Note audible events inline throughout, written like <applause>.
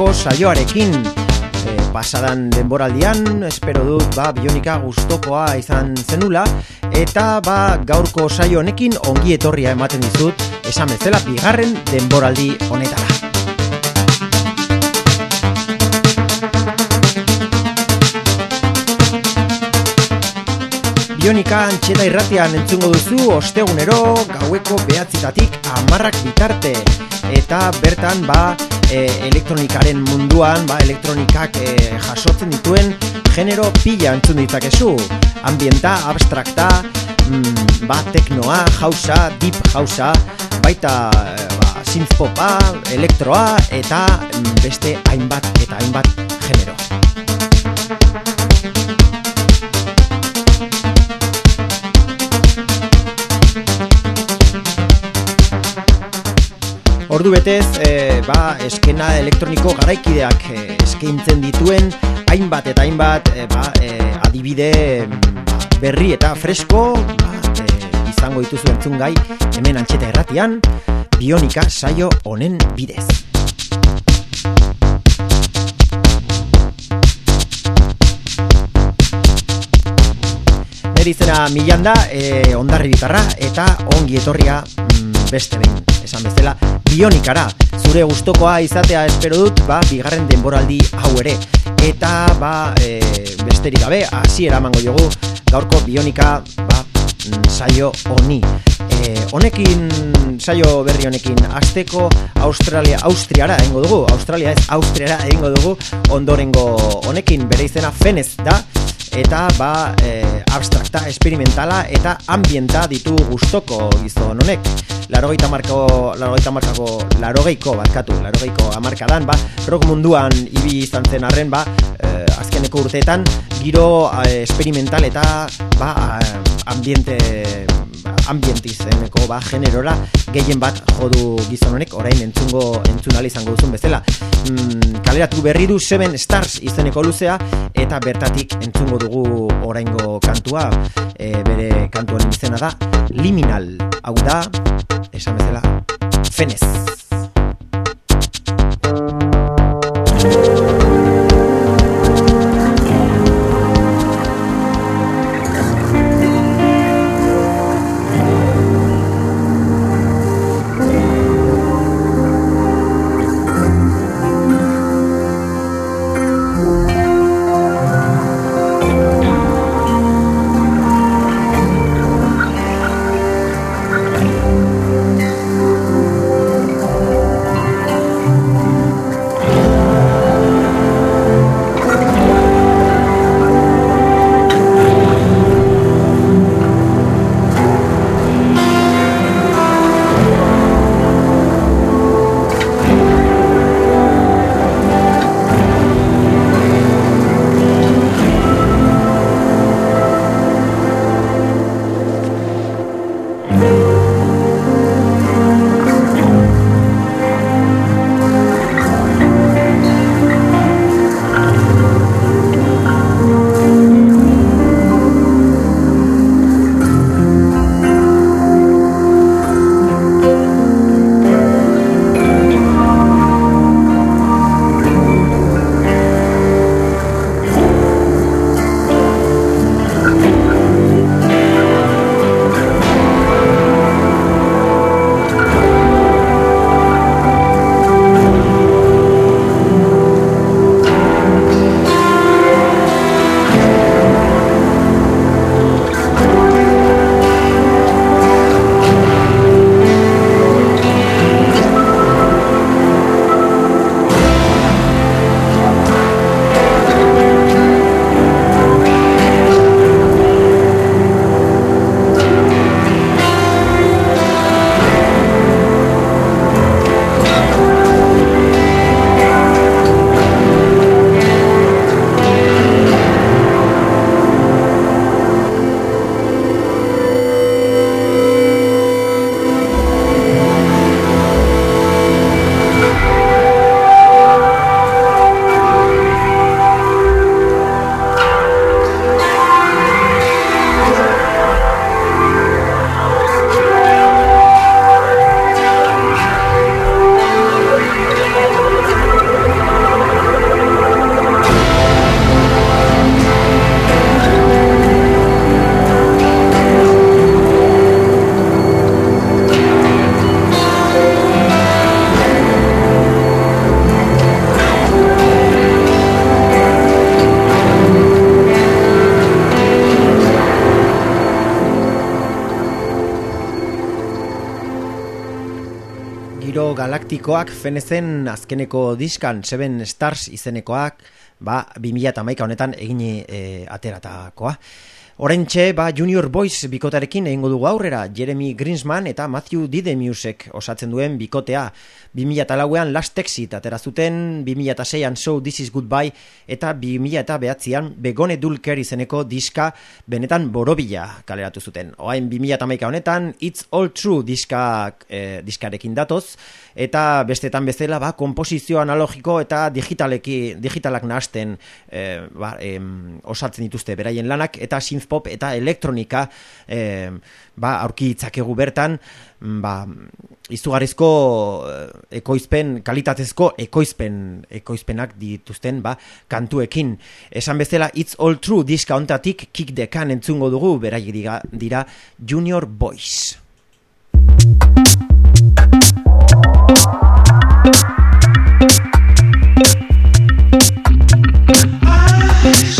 sekulako saioarekin. E, pasadan denboraldian espero dut ba, Bionika gustokoa izan zenula. Eta ba, gaurko saio honekin ongi etorria ematen dizut esan bezala bigarren denboraldi honetara. Bionika antxeta irratian entzungo duzu ostegunero gaueko behatzitatik amarrak bitarte. Eta bertan ba e, elektronikaren munduan ba elektronikak e, jasotzen dituen genero pila entzun ditzakezu. Ambienta, abstrakta mm, ba teknoa, jausa, deep jausa baita e, ba, synthpopa, elektroa eta mm, beste hainbat eta hainbat genero Ordu betez, e, ba, eskena elektroniko garaikideak e, eskaintzen dituen hainbat eta hainbat e, ba, e, adibide berri eta fresko ba, e, izango dituzu entzun gai hemen antxeta erratian bionika saio honen bidez. Neri zena milanda, e, ondarri bitarra eta ongi etorria mm, beste behin esan bezala bionikara. Zure gustokoa izatea espero dut ba, bigarren denboraldi hau ere. Eta ba, e, besterik gabe hasi eramango jogu gaurko bionika ba, mm, saio honi. E, honekin saio berri honekin azteko Australia, Austriara egingo dugu Australia ez Austriara egingo dugu ondorengo honekin bere izena fenez da eta ba e, abstrakta, experimentala eta ambienta ditu gustoko gizon honek. Larogeita marko, larogeita markako, larogeiko, barkatu, larogeiko amarkadan, ba, rock munduan ibi izan zen arren, ba, eh, azkeneko urteetan, giro eh, experimental eta, ba, ambiente, ambientizeneko, ba, generora, gehien bat jodu gizon honek, orain entzungo, entzunal izango duzun bezala. Mm, kaleratu berri du Seven Stars izeneko luzea, eta bertatik entzungo dugu oraingo kantua, e, bere kantuan izena da, Liminal, hau da, esan bezala, Fenez. Galaktikoak fenezen azkeneko diskan Seven Stars izenekoak ba, 2008 honetan egini e, ateratakoa. Horentxe, ba, Junior Boys bikotarekin egingo dugu aurrera, Jeremy Greensman eta Matthew Didemusek osatzen duen bikotea. 2008an Last Exit atera zuten, 2006an So This Is Goodbye eta 2008an Begone Dulker izeneko diska benetan borobila kaleratu zuten. Oain 2008 honetan It's All True diska, eh, diskarekin datoz, eta bestetan bezala ba, komposizio analogiko eta digitaleki, digitalak nahasten eh, ba, osatzen dituzte beraien lanak, eta synth pop eta elektronika e, ba, aurki itzakegu bertan mm, ba, izugarrizko eh, ekoizpen, kalitatezko ekoizpen, ekoizpenak dituzten ba, kantuekin. Esan bezala It's All True diska hontatik kick dekan entzungo dugu, beraiek dira, dira Junior Boys. I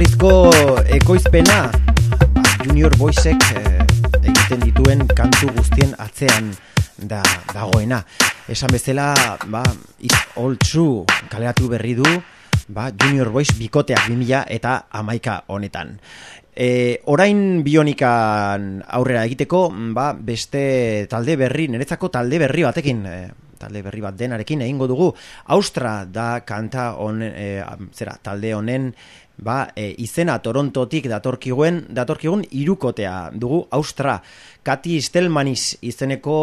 izugarrizko ekoizpena ba, Junior Boysek eh, egiten dituen kantu guztien atzean da, dagoena. Esan bezala, ba, is all true kaleratu berri du, ba, Junior Boys bikoteak 2000 eta amaika honetan. E, orain bionikan aurrera egiteko, ba, beste talde berri, niretzako talde berri batekin, e, talde berri bat denarekin egingo dugu, Austra da kanta on, e, zera, talde honen ba, e, izena Torontotik datorkigun, datorkigun irukotea dugu Austra. Kati Stelmanis izeneko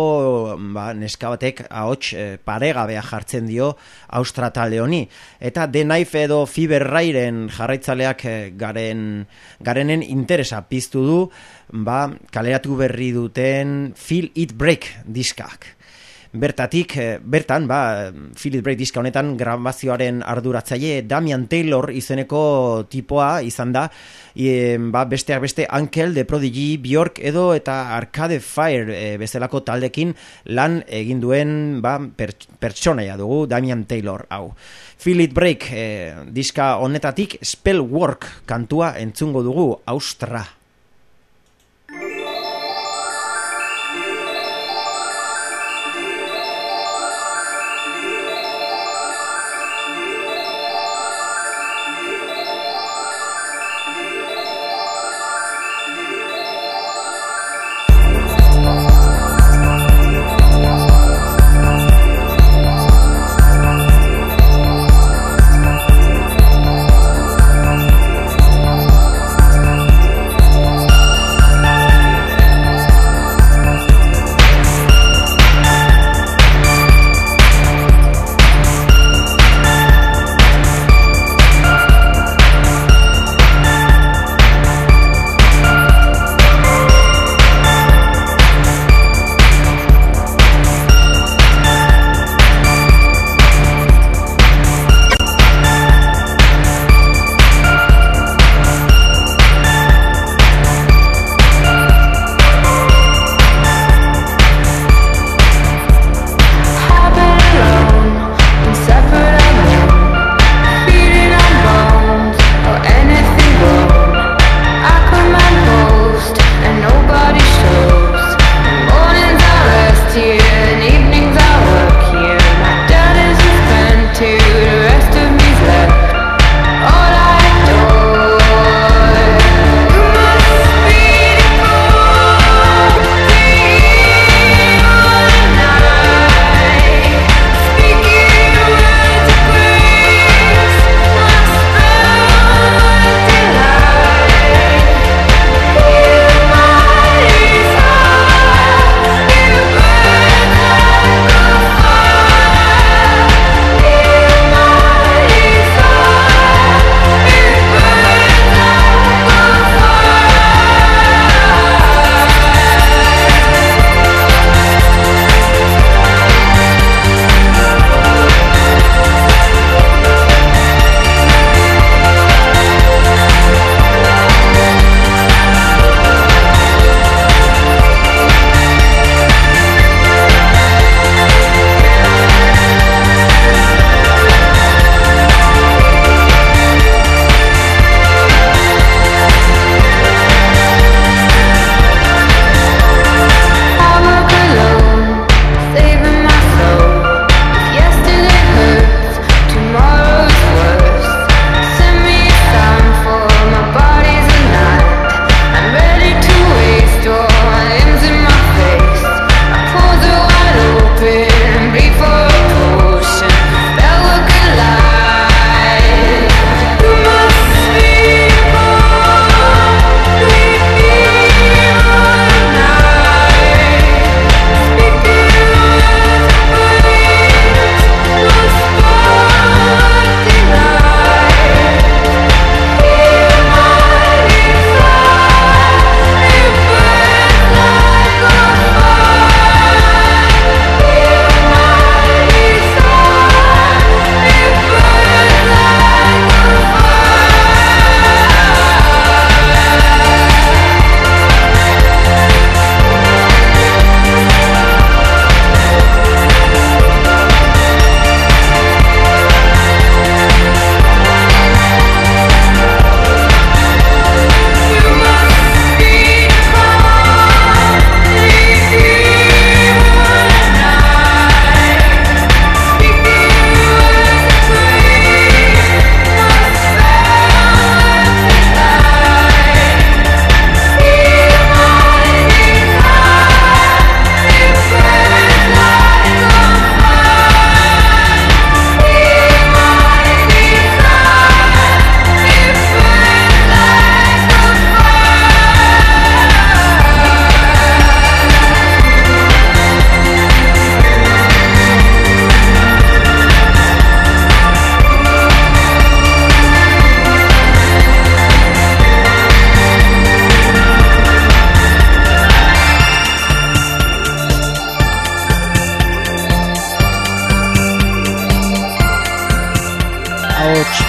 ba, neska batek ahots e, paregabea jartzen dio Austra talde honi. Eta The Knife edo Fiber Rairen jarraitzaleak e, garen, garenen interesa piztu du, ba, kaleratu berri duten Feel It Break diskak bertatik, eh, bertan, ba, Philip Bray diska honetan grabazioaren arduratzaile Damian Taylor izeneko tipoa izan da, e, ba, besteak beste Ankel, The Prodigy, Bjork edo eta Arcade Fire e, bezalako taldekin lan egin duen ba, pertsonaia dugu Damian Taylor hau. Philip Break e, diska honetatik Spell Work kantua entzungo dugu Austra.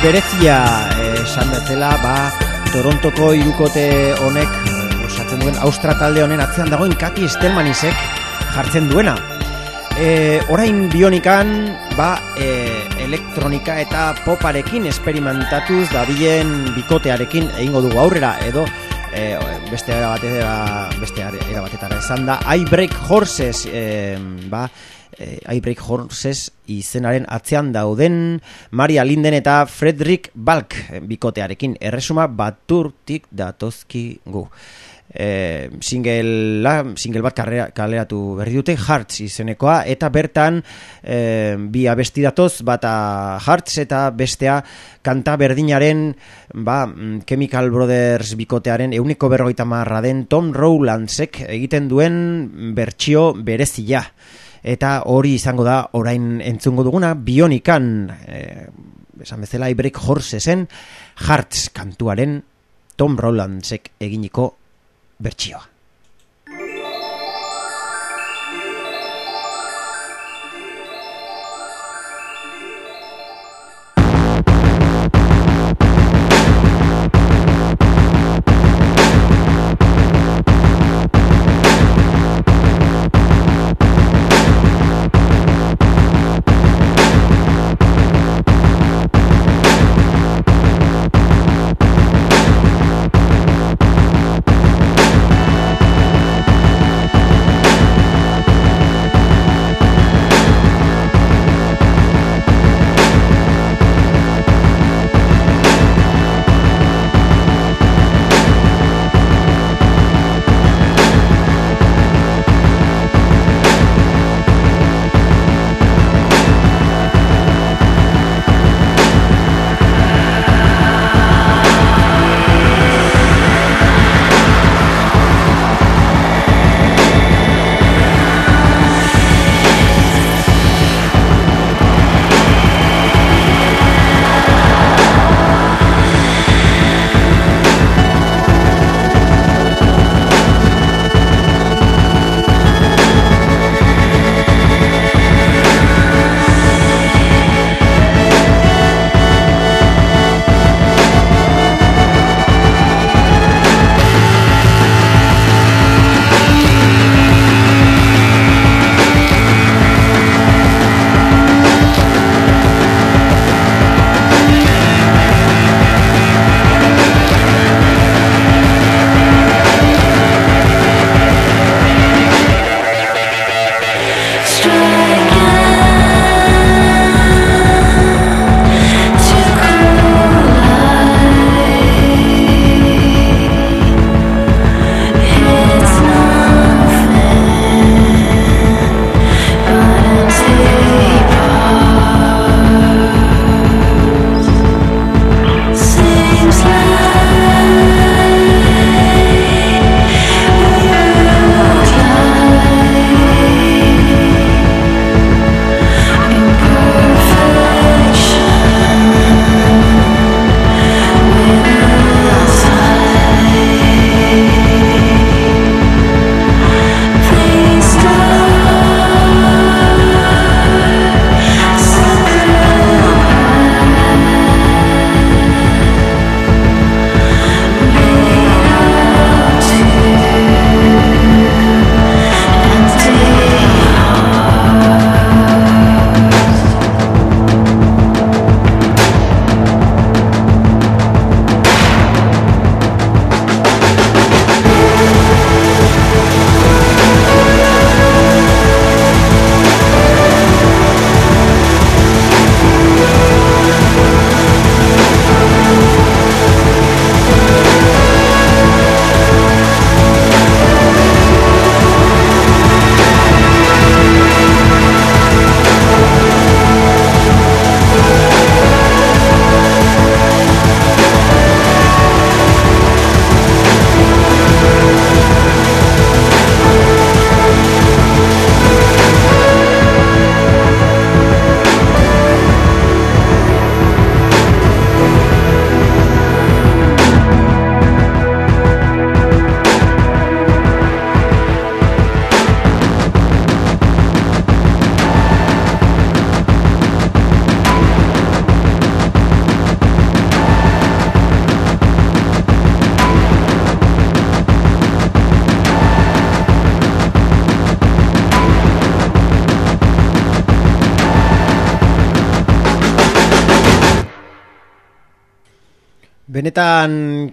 Berezia esan betzela ba Torontoko irukote honek osatzen duen Austra talde honen atzean dagoen Kati Stelmanisek jartzen duena. E, orain bionikan ba e, elektronika eta poparekin esperimentatuz dabilen bikotearekin egingo dugu aurrera edo e, beste era batera beste era batetara esan da I Break Horses e, ba e, I Break Horses izenaren atzean dauden Maria Linden eta Frederick Balk bikotearekin. Erresuma baturtik datozki gu e, single, la, single bat kaleratu berri dute Hearts izenekoa eta bertan e, bi abesti datoz bata Hearts eta bestea kanta berdinaren ba, Chemical Brothers bikotearen euniko berrogeita marra den Tom Rowlandsek egiten duen bertsio berezia eta hori izango da orain entzungo duguna bionikan e, esan bezala Ibreak Horsesen Hearts kantuaren Tom Rowlandsek eginiko bertsioa.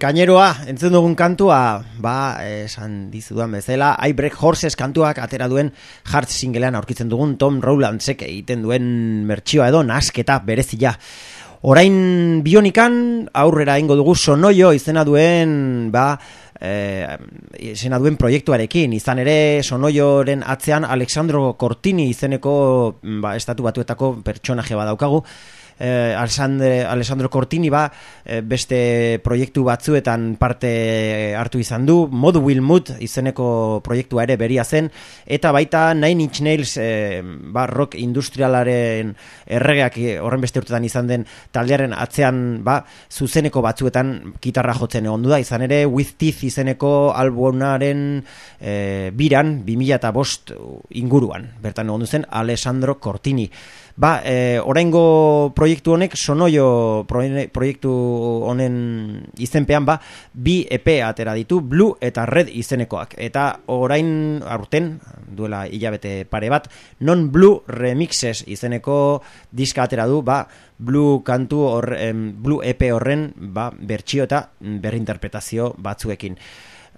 Kaineroa, entzun dugun kantua, ba, esan dizudan bezala, I Break Horses kantuak atera duen Heart singlean aurkitzen dugun Tom Rowlandsek egiten duen mertxioa edo nasketa berezia. Orain bionikan aurrera ingo dugu sonoio izena duen, ba, e, izena duen proiektuarekin. Izan ere sonoioren atzean Alexandro Cortini izeneko ba, estatu batuetako pertsonaje badaukagu, eh, Alessandro Cortini ba eh, beste proiektu batzuetan parte hartu izan du. Mod Will Mood izeneko proiektua ere beria zen. Eta baita Nine Inch Nails eh, ba, rock industrialaren erregeak horren beste urtetan izan den taldearen atzean ba, zuzeneko batzuetan gitarra jotzen egon da. Izan ere With Teeth izeneko albumaren eh, biran 2005 inguruan bertan egon zen Alessandro Cortini Ba, e, oraingo proiektu honek sonoio proiektu honen izenpean ba, bi EP atera ditu Blue eta Red izenekoak. Eta orain aurten, duela hilabete pare bat, non Blue Remixes izeneko diska atera du, ba, Blue kantu horren, Blue EP horren ba, bertsio eta berrinterpretazio batzuekin.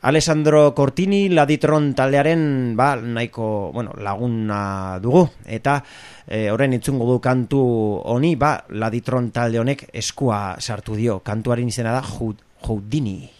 Alessandro Cortini laditron taldearen ba, nahiko bueno, laguna dugu. Eta e, horren itzungo du kantu honi ba, laditron talde honek eskua sartu dio. Kantuaren izena da Houdini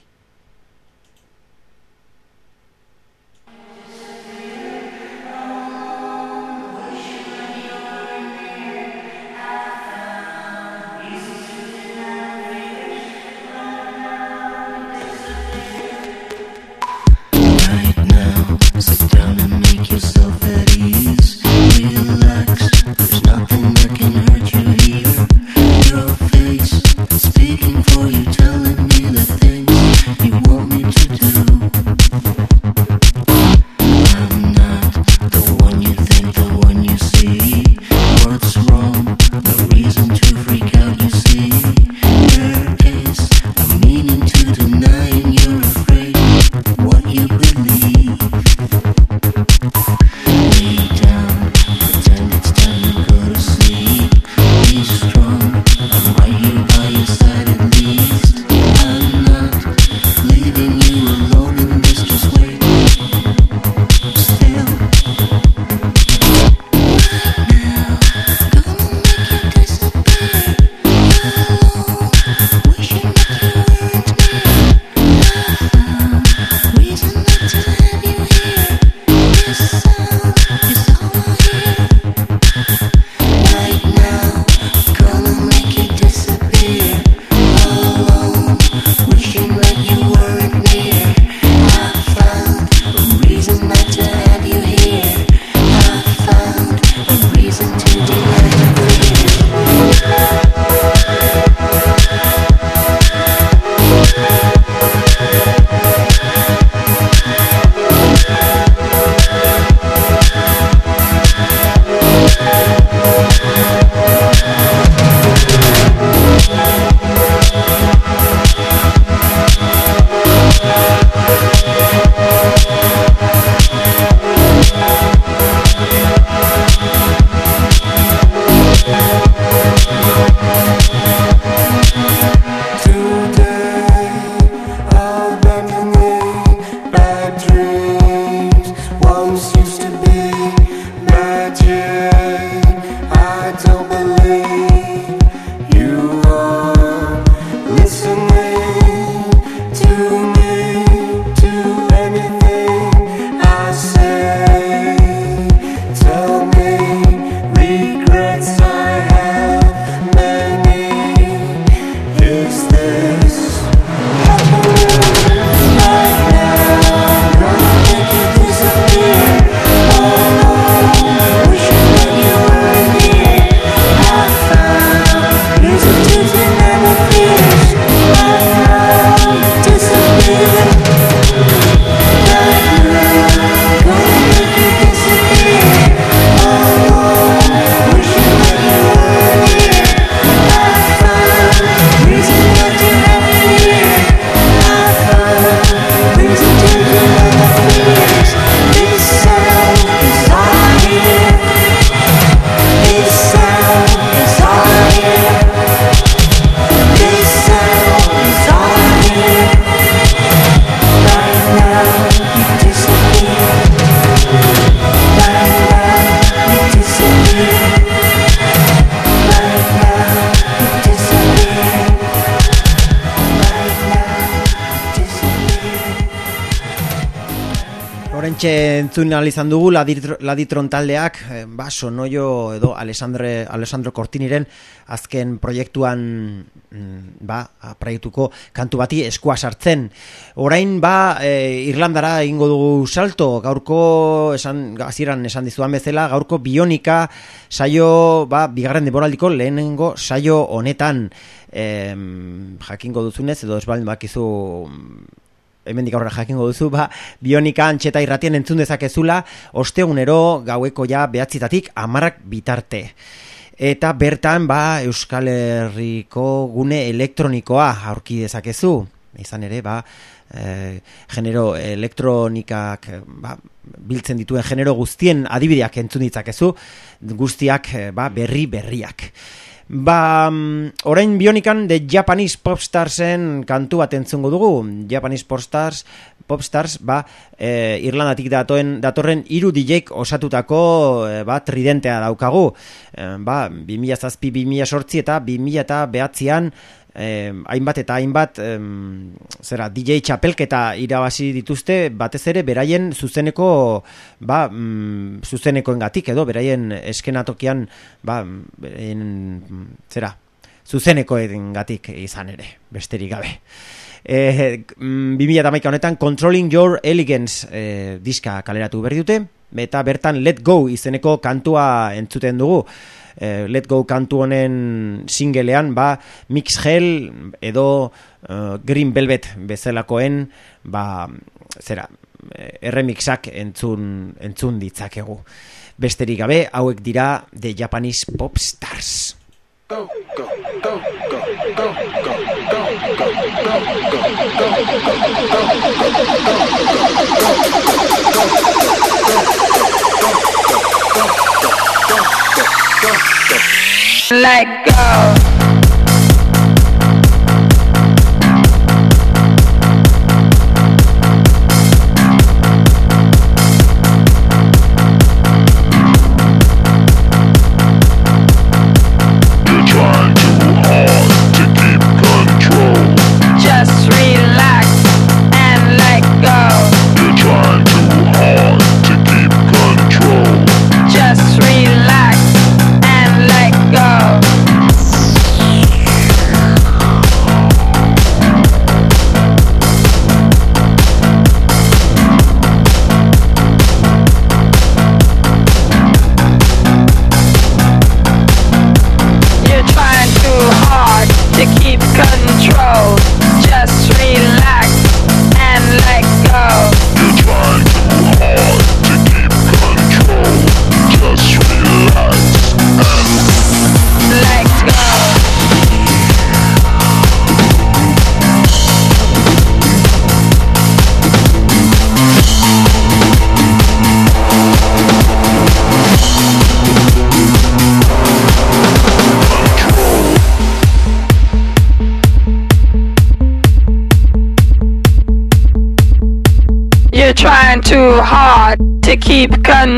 entzun izan dugu laditron taldeak, eh, ba, sonoio edo Alessandre, Alessandro Cortiniren azken proiektuan mm, ba, proiektuko kantu bati eskua sartzen. Orain ba, e, Irlandara ingo dugu salto, gaurko esan, aziran esan dizuan bezala, gaurko bionika saio, ba, bigarren deboraldiko lehenengo saio honetan e, jakingo duzunez, edo esbaldin bakizu hemendik aurrera jakingo duzu, ba, bionika antxeta irratien entzun dezakezula, ostegunero gaueko ja behatzitatik amarrak bitarte. Eta bertan, ba, Euskal Herriko gune elektronikoa aurki dezakezu. Izan ere, ba, e, genero elektronikak ba, biltzen dituen genero guztien adibideak entzun ditzakezu, guztiak ba, berri berriak. Ba, mm, orain bionikan de Japanese Popstarsen kantu bat entzungo dugu. Japanese Popstars, Popstars, ba, e, Irlandatik datoen, datorren iru dijek osatutako e, ba, tridentea daukagu. E, ba, 2000 zazpi, 2000 sortzi eta 2000 eta behatzean eh, hainbat eta hainbat eh, zera DJ txapelketa irabazi dituzte batez ere beraien zuzeneko ba, mm, zuzenekoengatik edo beraien eskenatokian ba, beraien, zera zuzenekoengatik izan ere besterik gabe. Eh, 2000 mm, honetan Controlling Your Elegance eh, diska kaleratu berri dute eta bertan Let Go izeneko kantua entzuten dugu Eh, Let Go kantu honen singelean ba Mix Gel edo uh, Green Velvet bezalakoen ba zera eh, remixak entzun entzun ditzakegu. Besterik gabe hauek dira The Japanese Pop Stars. Go, go, go, go, go, go, go, Let go.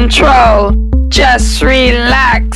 Control. Just relax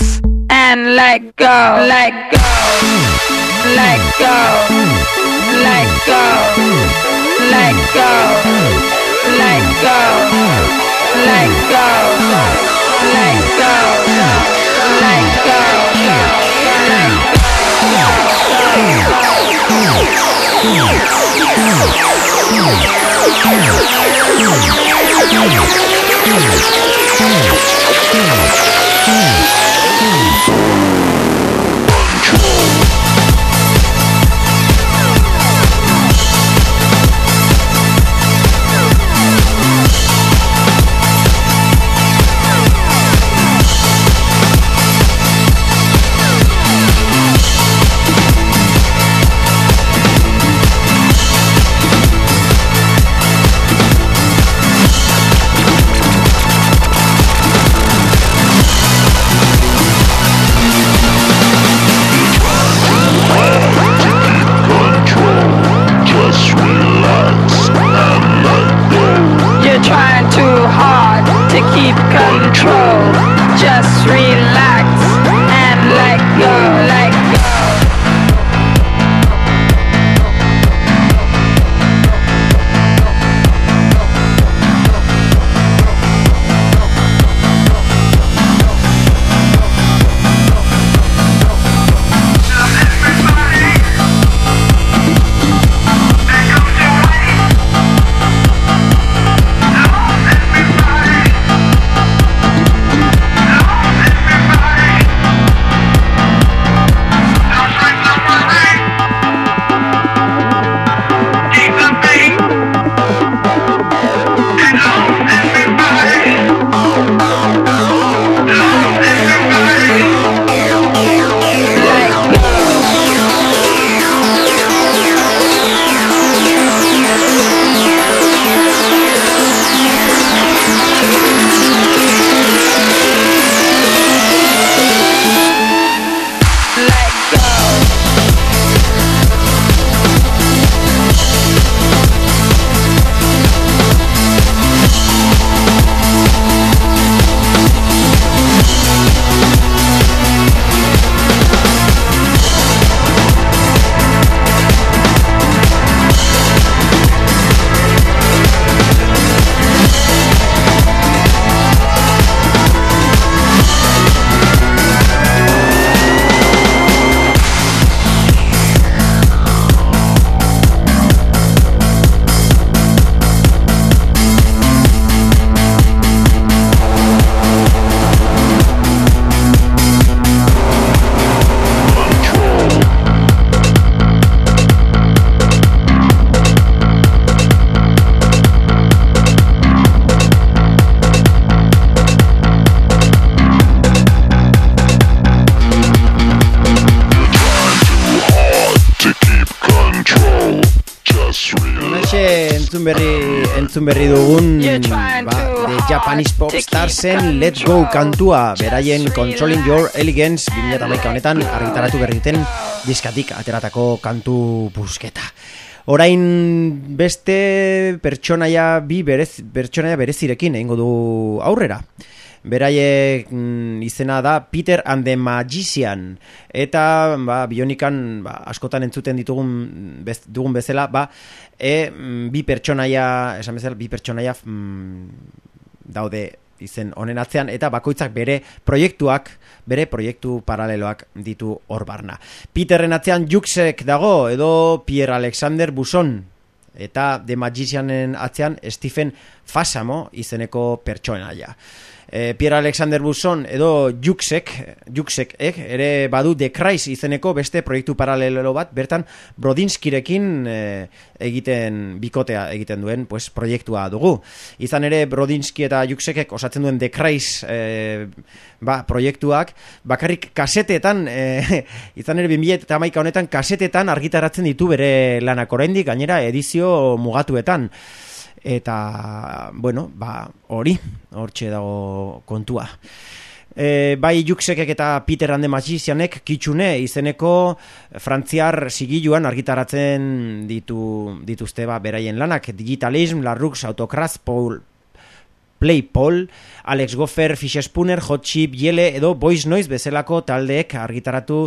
Japanese Pop Starsen Let's Go kantua. Beraien Controlling Your Elegance 2008 honetan argitaratu berriten diskatik ateratako kantu busketa Orain beste pertsonaia bi berez, pertsonaia berezirekin egingo du aurrera. Beraiek mm, izena da Peter and the Magician. Eta ba, bionikan ba, askotan entzuten ditugun bez, dugun bezala ba, e, mm, bi pertsonaia esan bezala bi pertsonaia mm, daude izen honen atzean eta bakoitzak bere proiektuak bere proiektu paraleloak ditu hor barna. Peterren atzean Juxek dago edo Pierre Alexander Buson eta The Magicianen atzean Stephen Fasamo izeneko pertsonaia e, Pierre Alexander Buson edo Juxek, Juxek ek, ere badu The Christ izeneko beste proiektu paralelo bat, bertan Brodinskirekin e, egiten bikotea egiten duen pues, proiektua dugu. Izan ere Brodinski eta Juxekek osatzen duen The Christ e, ba, proiektuak, bakarrik kasetetan, e, <laughs> izan ere 2000 eta honetan kasetetan argitaratzen ditu bere lanak oraindik gainera edizio mugatuetan eta bueno, ba, hori, hortxe dago kontua. E, bai Juxekek eta Peter Ande Magicianek kitxune izeneko frantziar sigiluan argitaratzen ditu, dituzte ba, beraien lanak, Digitalism, Larrux, Autokraz, Paul, Play Paul, Alex Goffer, Fish Spooner, Hot Chip, Yele edo Boys Noise bezalako taldeek argitaratu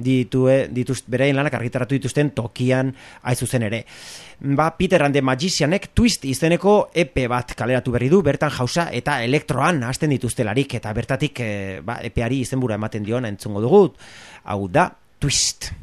ditue, dituz, beraien lanak argitaratu dituzten tokian aizuzen ere. Ba, Peter and the Magicianek Twist izeneko EP bat kaleratu berri du, bertan jausa eta elektroan hasten dituztelarik eta bertatik e, ba, EPari izenbura ematen dion entzungo dugu. Hau da, Twist.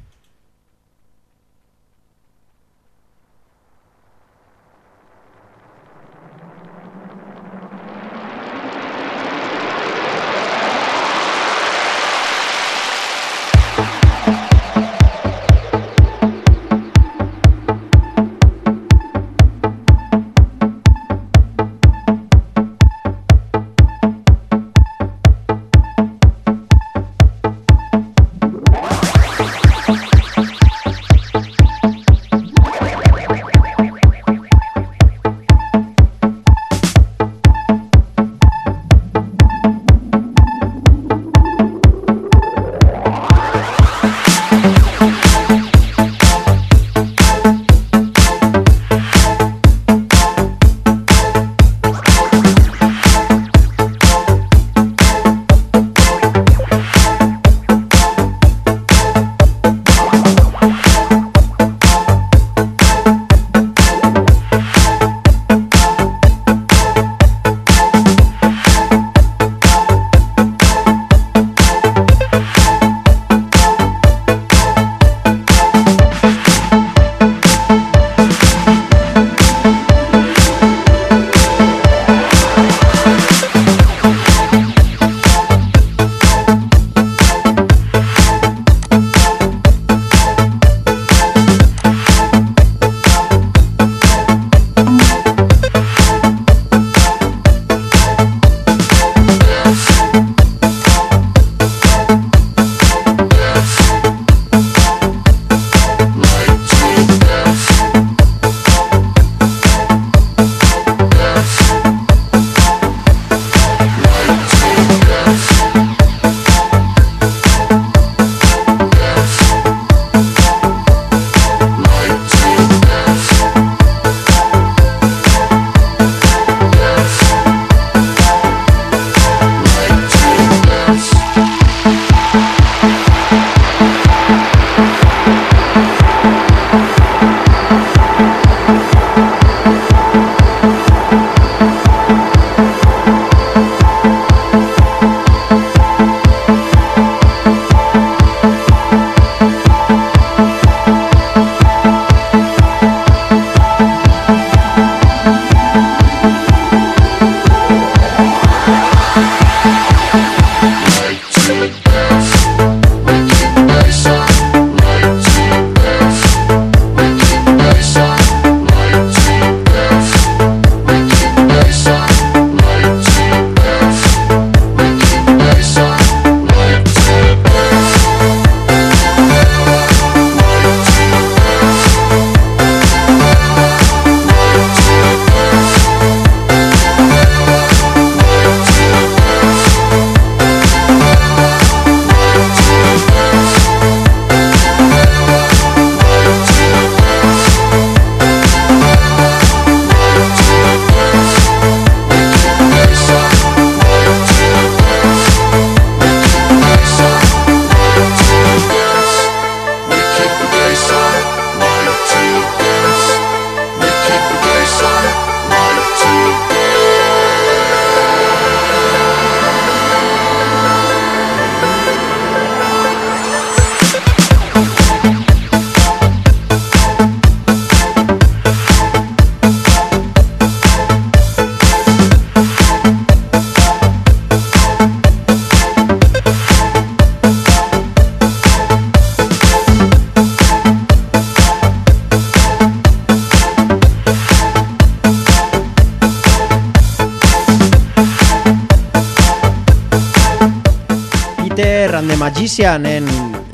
Magicianen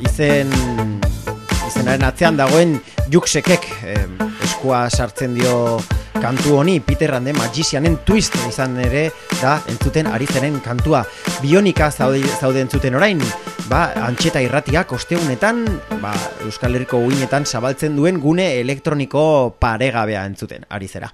izen izenaren atzean dagoen Juxekek eh, eskua sartzen dio kantu honi. Peter Rande Magicianen twist izan ere da entzuten ari zenen kantua. Bionika zaude, zaude entzuten orain ba, antxeta irratiak osteunetan ba, Euskal Herriko uinetan zabaltzen duen gune elektroniko paregabea entzuten ari zera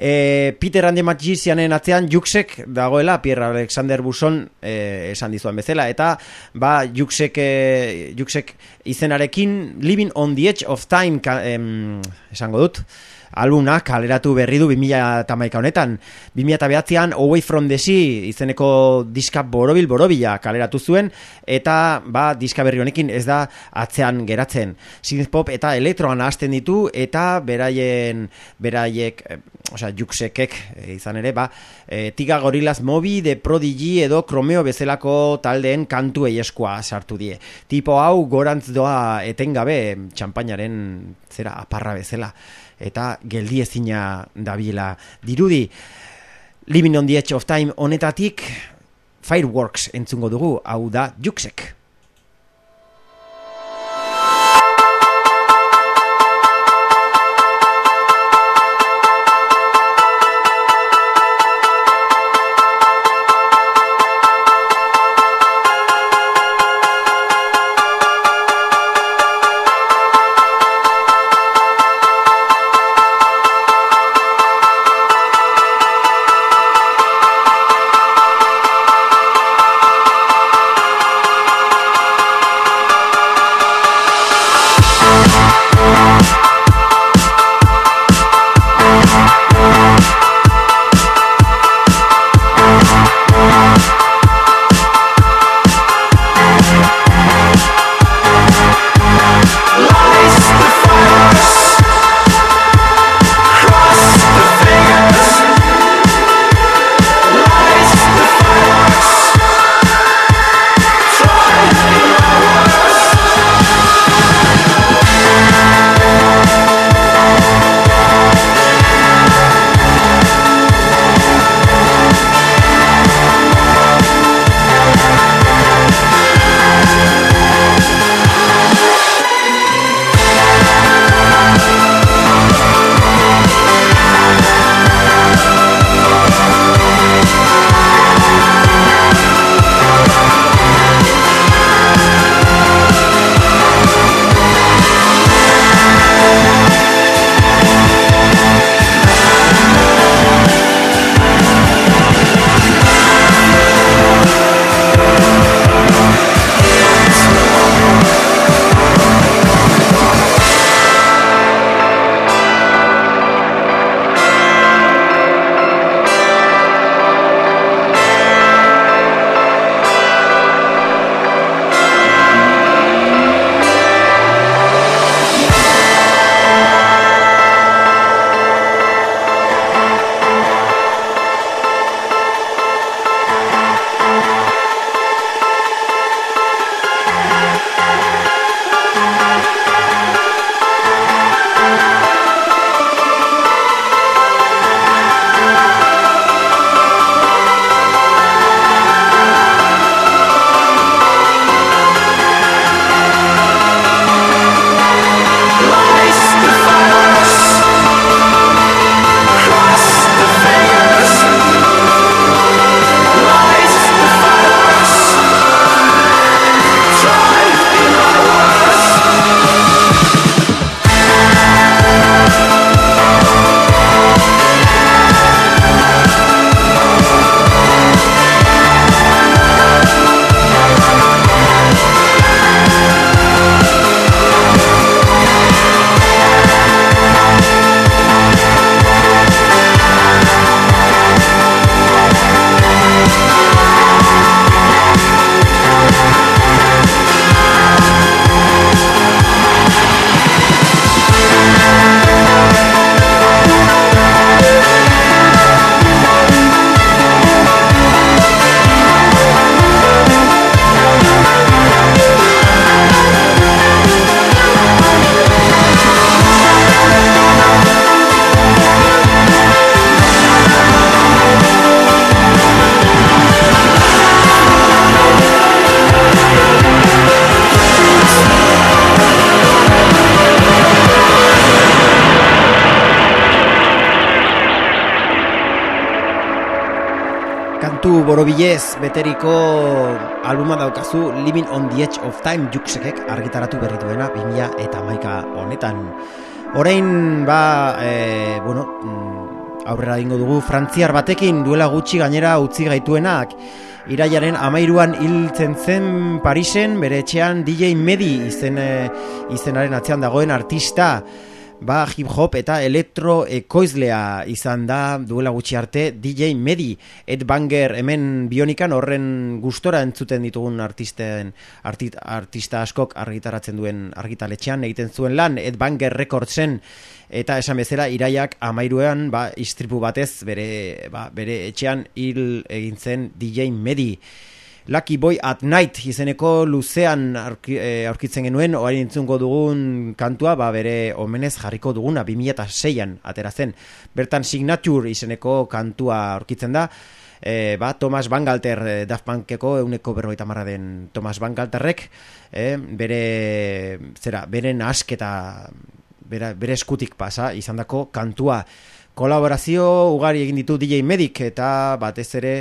e, Peter and the Magicianen atzean Juxek dagoela Pierre Alexander Buson e, esan dizuan bezala. Eta ba Juxek, e, Juxek izenarekin Living on the Edge of Time ka, em, esango dut albuna kaleratu berri du 2008 honetan. 2008an Away from the Sea izeneko diska borobil borobila kaleratu zuen eta ba diska berri honekin ez da atzean geratzen. Synthpop eta elektroan hasten ditu eta beraien beraiek eh, osea Juxekek eh, izan ere ba e, Tiga Gorillaz Mobi de Prodigy edo Chromeo bezalako taldeen kantu eieskoa sartu die. Tipo hau gorantz doa etengabe txampainaren zera aparra bezala eta geldi ezina dabiela dirudi. Living on the Edge of Time honetatik Fireworks entzungo dugu, hau da Juxek. Borobilez beteriko albuma daukazu Living on the Edge of Time juksekek argitaratu berri duena 2000 eta maika honetan. Orain ba, e, bueno, mm, aurrera dingo dugu frantziar batekin duela gutxi gainera utzi gaituenak iraiaren amairuan hiltzen zen Parisen bere etxean DJ Medi izen, e, izenaren atzean dagoen artista ba hip hop eta elektro ekoizlea izan da duela gutxi arte DJ Medi Ed Banger hemen bionikan horren gustora entzuten ditugun artisten artit, artista askok argitaratzen duen argitaletxean egiten zuen lan Ed Banger Recordsen. Eta esan bezala iraiak amairuan ba, istripu batez bere, ba, bere etxean hil egin zen DJ Medi Lucky Boy at Night izeneko luzean eh, aurkitzen genuen, oain entzungo dugun kantua, ba bere omenez jarriko duguna, 2006an atera zen. Bertan Signature izeneko kantua aurkitzen da, e, ba, Thomas Bangalter e, Daft Punkeko euneko berroita marra den Thomas Bangalterrek, e, bere, zera, beren asketa, bere, bere eskutik pasa, izan dako kantua. Kolaborazio ugari egin ditu DJ Medic eta batez ere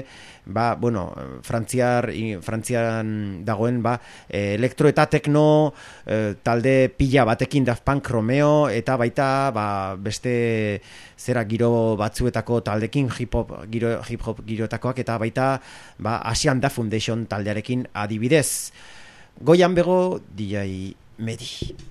ba, bueno, frantziar, frantzian dagoen ba, elektro eta tekno eh, talde pila batekin Daft Punk Romeo eta baita ba, beste zera giro batzuetako taldekin hip hop giro, hip hop giroetakoak eta baita ba, Asian Da Foundation taldearekin adibidez. Goian bego DJ Medi.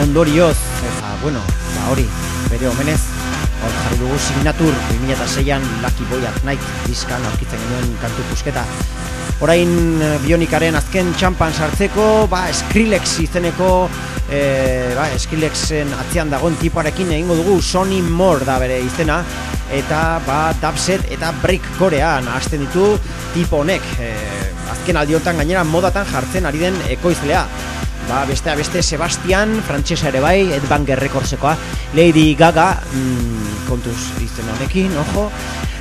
Ondorioz eta bueno, ba, hori bere omenez hor jarri dugu signatur 2006an Lucky Boy at Night diskan aurkitzen genuen kantu pusketa. Orain bionikaren azken txampan sartzeko, ba, Skrillex izeneko, e, ba, Skrillexen atzean dagoen tiparekin egingo dugu, Sony More da bere izena, eta ba dubset eta break korean hasten ditu tipo honek. E, azken aldiotan gainera modatan jartzen ari den ekoizlea ba bestea beste Sebastian frantsesa ere bai Ed Banger Recordsekoa Lady Gaga mm, kontuz izen honekin ojo.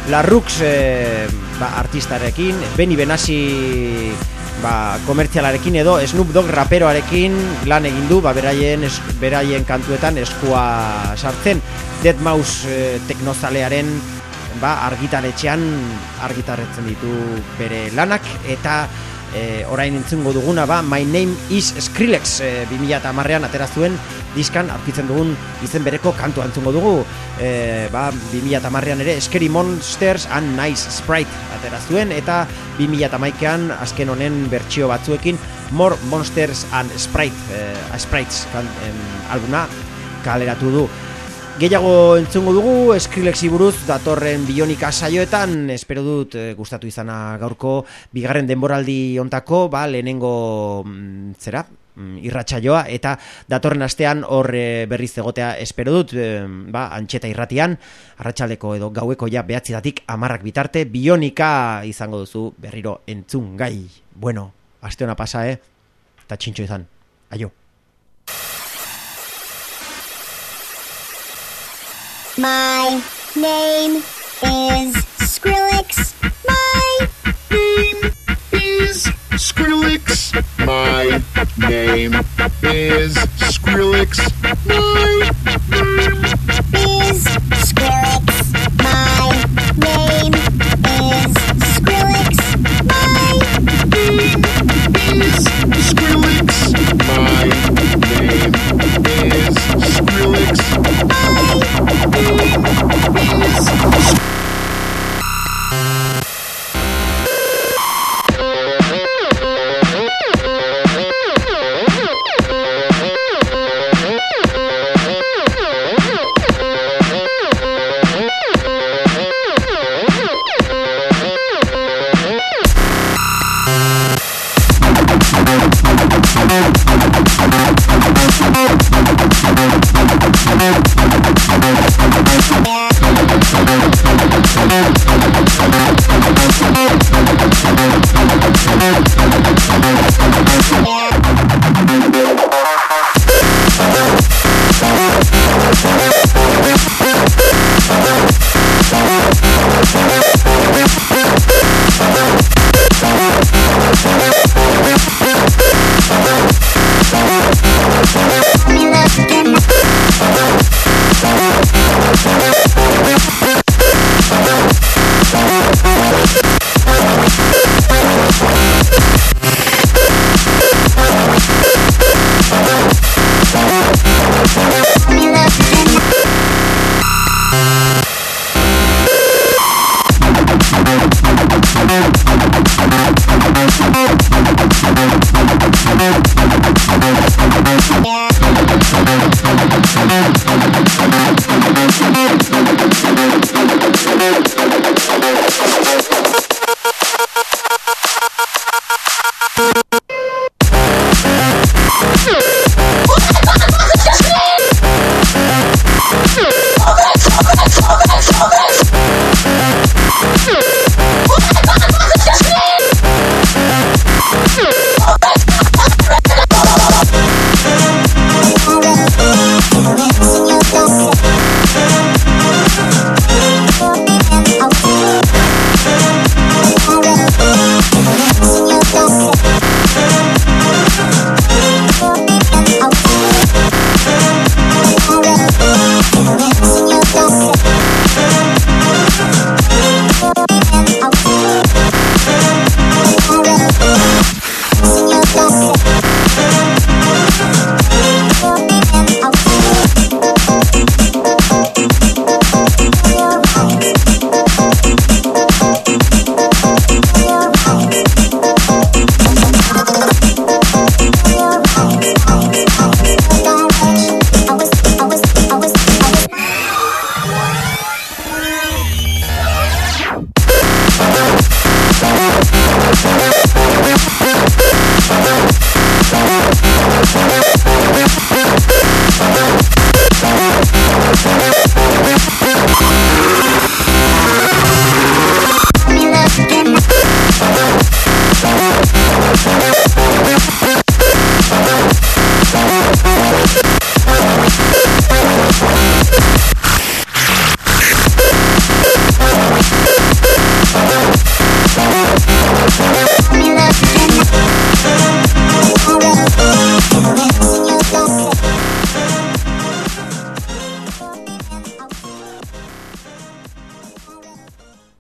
La Rux e, ba, artistarekin Benny Benassi ba, komertzialarekin edo Snoop Dogg raperoarekin lan egin du ba, beraien, beraien kantuetan eskua sartzen. Dead Mouse e, teknozalearen ba, argitaretxean argitarretzen ditu bere lanak. Eta e, orain entzungo duguna ba My Name is Skrillex e, 2000 amarrean aterazuen diskan aurkitzen dugun izen bereko kantu entzungo dugu. E, ba, 2000 amarrean ere Scary Monsters and Nice Sprite aterazuen eta 2000 amaikean azken honen bertsio batzuekin More Monsters and Sprite e, Sprites kan, em, albuna kaleratu du Gehiago entzungo dugu, Skrillexi buruz datorren bionika saioetan, espero dut e, gustatu izana gaurko, bigarren denboraldi ontako, ba, lehenengo mm, zera, mm, irratsaioa eta datorren astean hor e, berriz egotea espero dut e, ba, antxeta irratian arratsaldeko edo gaueko ja behatzidatik amarrak bitarte bionika izango duzu berriro entzun gai bueno, aste hona pasa, eh? eta txintxo izan, aio My name is Skrillex. My name is Skrillex. My name is Skrillex. My name is Skrillex.